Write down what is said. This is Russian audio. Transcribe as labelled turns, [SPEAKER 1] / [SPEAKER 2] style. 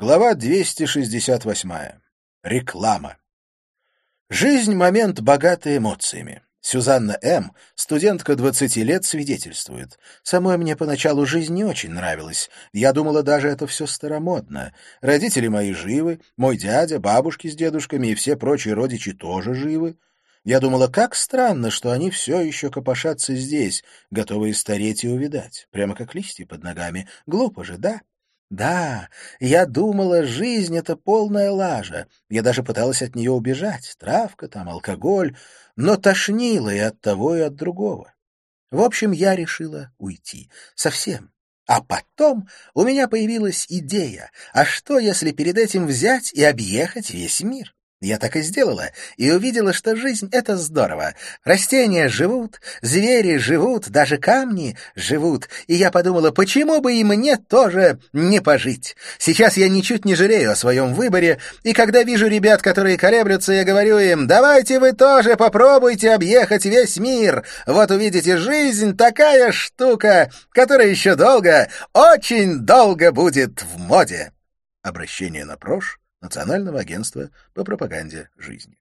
[SPEAKER 1] Глава 268. Реклама. Жизнь — момент, богатый эмоциями. Сюзанна М., студентка 20 лет, свидетельствует. Самой мне поначалу жизнь не очень нравилась. Я думала, даже это все старомодно. Родители мои живы, мой дядя, бабушки с дедушками и все прочие родичи тоже живы. Я думала, как странно, что они все еще копошатся здесь, готовые стареть и увидать, прямо как листья под ногами. Глупо же, да? Да, я думала, жизнь — это полная лажа. Я даже пыталась от нее убежать. Травка там, алкоголь. Но тошнило и от того, и от другого. В общем, я решила уйти. Совсем. А потом у меня появилась идея. А что, если перед этим взять и объехать весь мир? Я так и сделала, и увидела, что жизнь — это здорово. Растения живут, звери живут, даже камни живут. И я подумала, почему бы и мне тоже не пожить? Сейчас я ничуть не жалею о своем выборе, и когда вижу ребят, которые колеблются, я говорю им, давайте вы тоже попробуйте объехать весь мир. Вот увидите, жизнь такая штука, которая еще долго, очень долго будет в моде. Обращение на прош Национального агентства по пропаганде жизни.